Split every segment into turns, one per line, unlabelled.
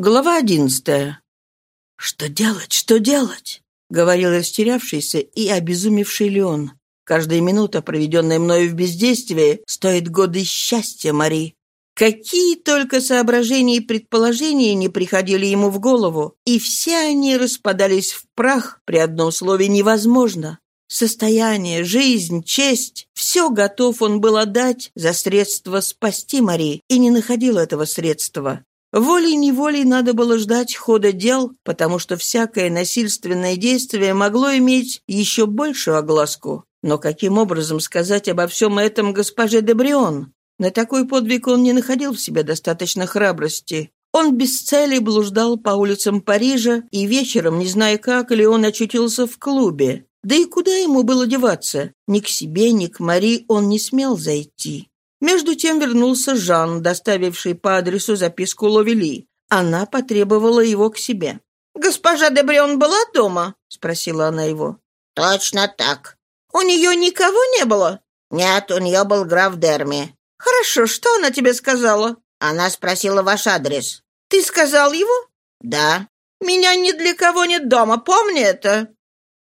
Глава одиннадцатая. «Что делать? Что делать?» — говорил растерявшийся и обезумевший Леон. «Каждая минута, проведенная мною в бездействии, стоит годы счастья, Мари. Какие только соображения и предположения не приходили ему в голову, и все они распадались в прах при одном слове «невозможно». Состояние, жизнь, честь — все готов он был отдать за средство спасти Мари, и не находил этого средства. Волей-неволей надо было ждать хода дел, потому что всякое насильственное действие могло иметь еще большую огласку. Но каким образом сказать обо всем этом госпоже Дебрион? На такой подвиг он не находил в себе достаточно храбрости. Он без цели блуждал по улицам Парижа, и вечером, не зная как, ли он очутился в клубе. Да и куда ему было деваться? Ни к себе, ни к Мари он не смел зайти. Между тем вернулся Жан, доставивший по адресу записку Ловели. Она потребовала его к себе. «Госпожа Дебрион была дома?» — спросила она его.
«Точно так».
«У нее никого не было?»
«Нет, у нее был граф Дерми».
«Хорошо, что она тебе сказала?»
«Она спросила ваш адрес».
«Ты сказал его?»
«Да».
«Меня ни для кого нет дома, помни это».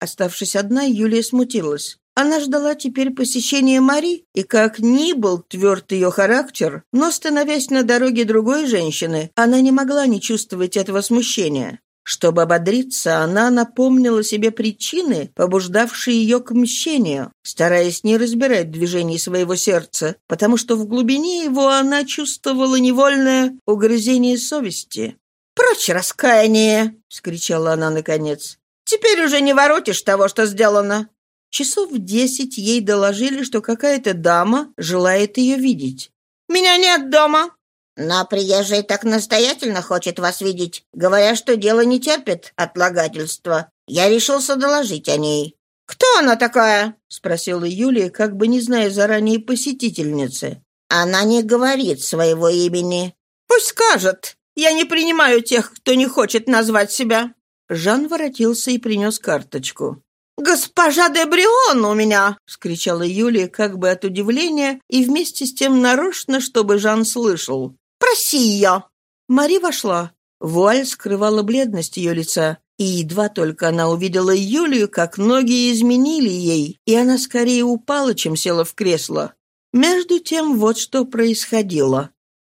Оставшись одна, Юлия смутилась. Она ждала теперь посещения Мари, и как ни был тверд ее характер, но, становясь на дороге другой женщины, она не могла не чувствовать этого смущения. Чтобы ободриться, она напомнила себе причины, побуждавшие ее к мщению, стараясь не разбирать движений своего сердца, потому что в глубине его она чувствовала невольное угрызение совести. «Прочь раскаяние!» — скричала она наконец. «Теперь уже не воротишь того, что сделано. Часов в десять ей доложили, что какая-то дама желает ее видеть. «Меня нет дома!»
«Но приезжий так настоятельно хочет вас видеть, говоря, что дело не терпит отлагательства. Я решился доложить о ней».
«Кто она такая?» — спросила Юлия, как бы не зная заранее посетительницы.
«Она не говорит своего имени».
«Пусть скажет. Я не принимаю тех, кто не хочет назвать себя». Жан воротился и принес карточку. «Госпожа де Брион у меня!» — вскричала Юлия как бы от удивления и вместе с тем нарочно, чтобы Жан слышал. «Проси ее!» Мари вошла. Вуаль скрывала бледность ее лица, и едва только она увидела Юлию, как ноги изменили ей, и она скорее упала, чем села в кресло. Между тем вот что происходило.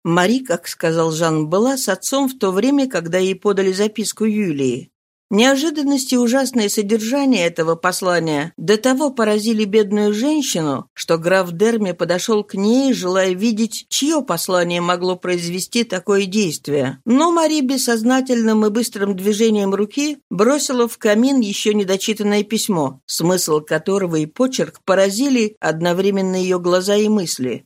Мари, как сказал Жан, была с отцом в то время, когда ей подали записку Юлии. Неожиданность и ужасное содержание этого послания до того поразили бедную женщину, что граф Дерми подошел к ней, желая видеть, чье послание могло произвести такое действие. Но Мари бессознательным и быстрым движением руки бросила в камин еще недочитанное письмо, смысл которого и почерк поразили одновременно ее глаза и мысли.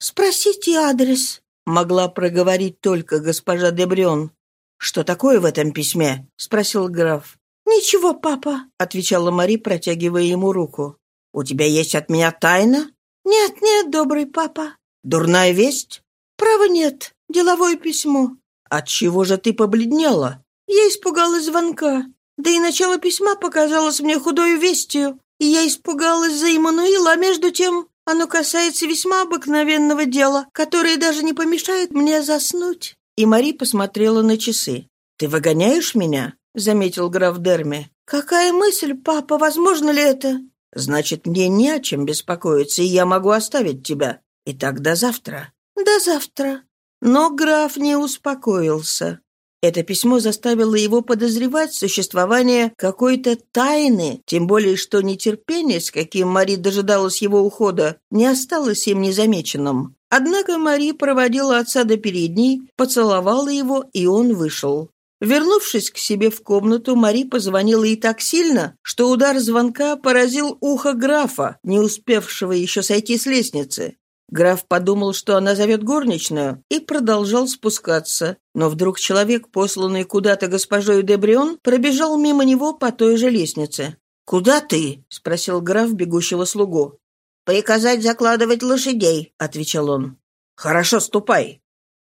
«Спросите адрес», — могла проговорить только госпожа Дебрен. «Что такое в этом письме?» — спросил граф. «Ничего, папа», — отвечала Мари, протягивая ему руку. «У тебя есть от меня тайна?» «Нет, нет, добрый папа». «Дурная весть?» «Право нет. Деловое письмо». От чего же ты побледнела?» «Я испугалась звонка. Да и начало письма показалось мне худою вестью. И я испугалась за Иммануила, а между тем оно касается весьма обыкновенного дела, которое даже не помешает мне заснуть». И Мари посмотрела на часы. «Ты выгоняешь меня?» — заметил граф Дерми. «Какая мысль, папа? Возможно ли это?» «Значит, мне не о чем беспокоиться, и я могу оставить тебя. Итак, до завтра». «До завтра». Но граф не успокоился. Это письмо заставило его подозревать существование какой-то тайны, тем более что нетерпение, с каким Мари дожидалась его ухода, не осталось им незамеченным. Однако Мари проводила отца до передней, поцеловала его, и он вышел. Вернувшись к себе в комнату, Мари позвонила и так сильно, что удар звонка поразил ухо графа, не успевшего еще сойти с лестницы. Граф подумал, что она зовет горничную, и продолжал спускаться. Но вдруг человек, посланный куда-то госпожой Дебрион, пробежал мимо него по той же лестнице. «Куда ты?» — спросил граф бегущего слугу.
«Приказать закладывать лошадей», — отвечал он.
«Хорошо, ступай».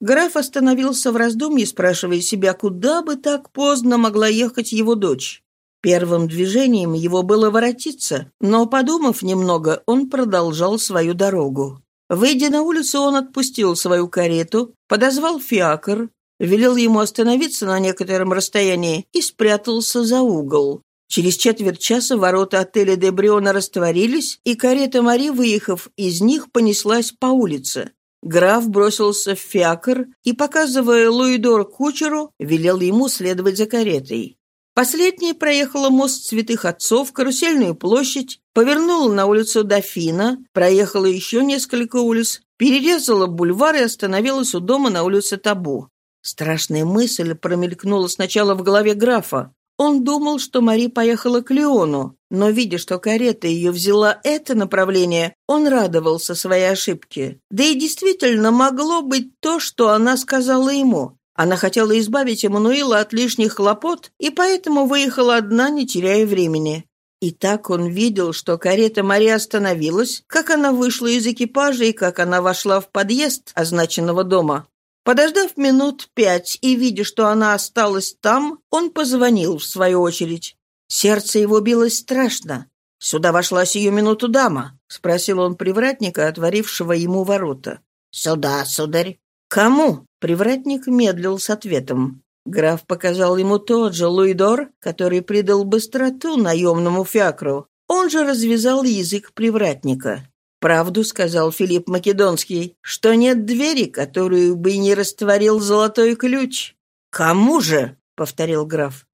Граф остановился в раздумье, спрашивая себя, куда бы так поздно могла ехать его дочь. Первым движением его было воротиться, но, подумав немного, он продолжал свою дорогу. Выйдя на улицу, он отпустил свою карету, подозвал фиакр, велел ему остановиться на некотором расстоянии и спрятался за угол. Через четверть часа ворота отеля де Бриона растворились, и карета Мари, выехав из них, понеслась по улице. Граф бросился в фиакр и, показывая Луидор кучеру, велел ему следовать за каретой. Последняя проехала мост Святых Отцов, Карусельную площадь, повернула на улицу Дофина, проехала еще несколько улиц, перерезала бульвар и остановилась у дома на улице Табу. Страшная мысль промелькнула сначала в голове графа. Он думал, что Мари поехала к Леону, но, видя, что карета ее взяла это направление, он радовался своей ошибке. Да и действительно могло быть то, что она сказала ему. Она хотела избавить Эммануила от лишних хлопот, и поэтому выехала одна, не теряя времени. И так он видел, что карета Мари остановилась, как она вышла из экипажа и как она вошла в подъезд означенного дома. Подождав минут пять и видя, что она осталась там, он позвонил в свою очередь. Сердце его билось страшно. «Сюда вошла сию минуту дама?» — спросил он привратника, отворившего ему ворота.
«Сюда, сударь».
«Кому?» — привратник медлил с ответом. Граф показал ему тот же Луидор, который придал быстроту наемному фиакру. Он же развязал язык привратника. «Правду сказал Филипп Македонский, что нет двери, которую бы не растворил золотой ключ». «Кому же?» — повторил граф.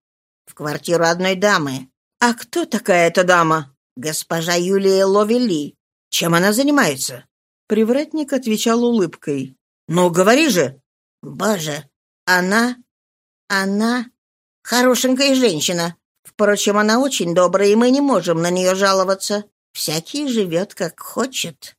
«В квартиру одной дамы».
«А кто такая эта дама?»
«Госпожа Юлия Ловели».
«Чем она занимается?» Привратник отвечал улыбкой. «Ну, говори же!»
«Боже, она... она... хорошенькая женщина. Впрочем, она очень добрая, и мы не можем на нее жаловаться. Всякий живет как хочет».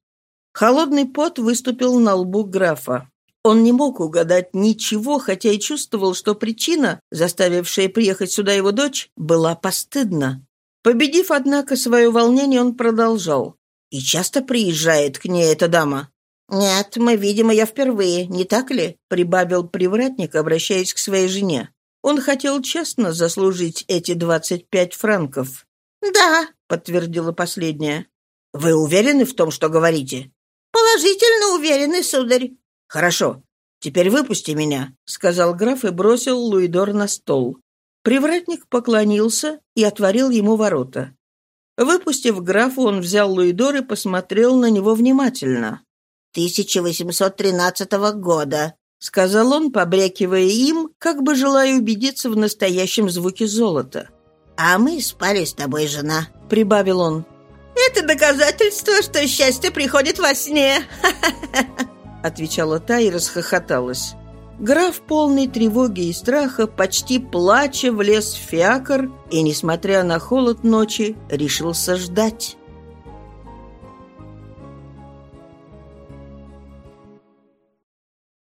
Холодный пот выступил на лбу графа. Он не мог угадать ничего, хотя и чувствовал, что причина, заставившая приехать сюда его дочь, была постыдна. Победив, однако, свое волнение, он продолжал. «И часто приезжает к ней эта дама?»
«Нет, мы видим ее впервые, не так ли?»
— прибавил привратник, обращаясь к своей жене. Он хотел честно заслужить эти двадцать пять франков.
«Да», —
подтвердила последняя. «Вы уверены в том, что говорите?»
«Положительно уверены, сударь».
«Хорошо. Теперь выпусти меня», — сказал граф и бросил Луидор на стол. Привратник поклонился и отворил ему ворота. Выпустив графа, он взял Луидор и посмотрел на него внимательно.
«1813 года», —
сказал он, побрякивая им, как бы желая убедиться в настоящем звуке золота.
«А мы спали с тобой, жена», —
прибавил он.
«Это доказательство, что счастье приходит во сне», —
отвечала та и расхохоталась. Граф, полный тревоги и страха, почти плача, влез в фиакр и, несмотря на холод ночи, решился ждать.